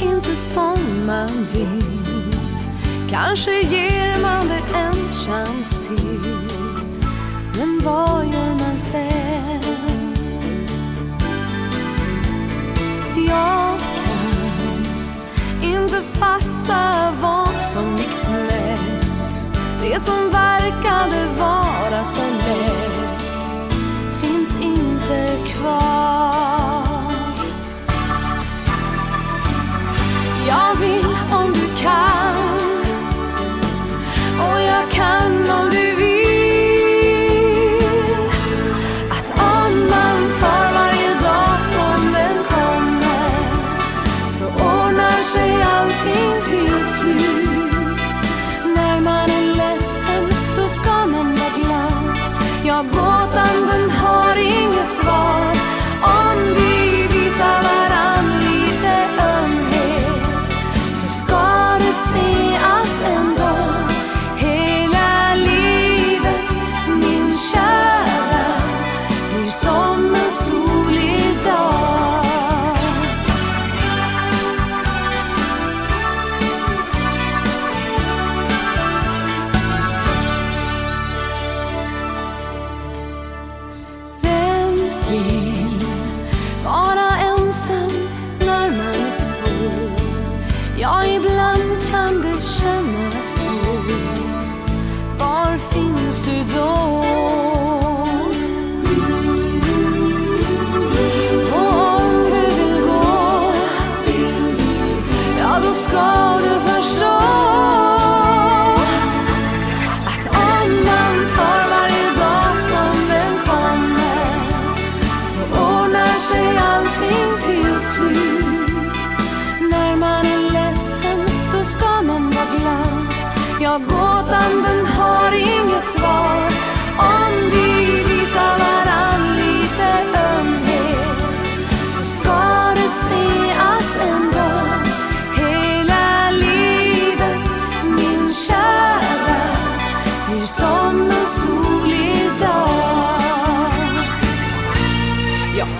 inte som man vill. Kanske ger man det en chans till. Men vad gör man sen? Jag kan inte fatta vad som gick snett. Det som verkade vara som Den har inget svar. Då ska du förstå?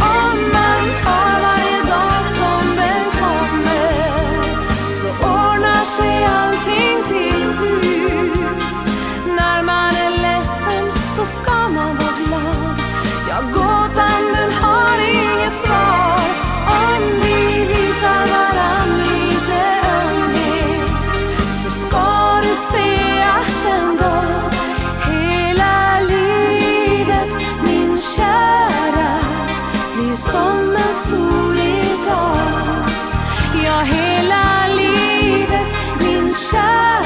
我们。jag hela livet, min kärlek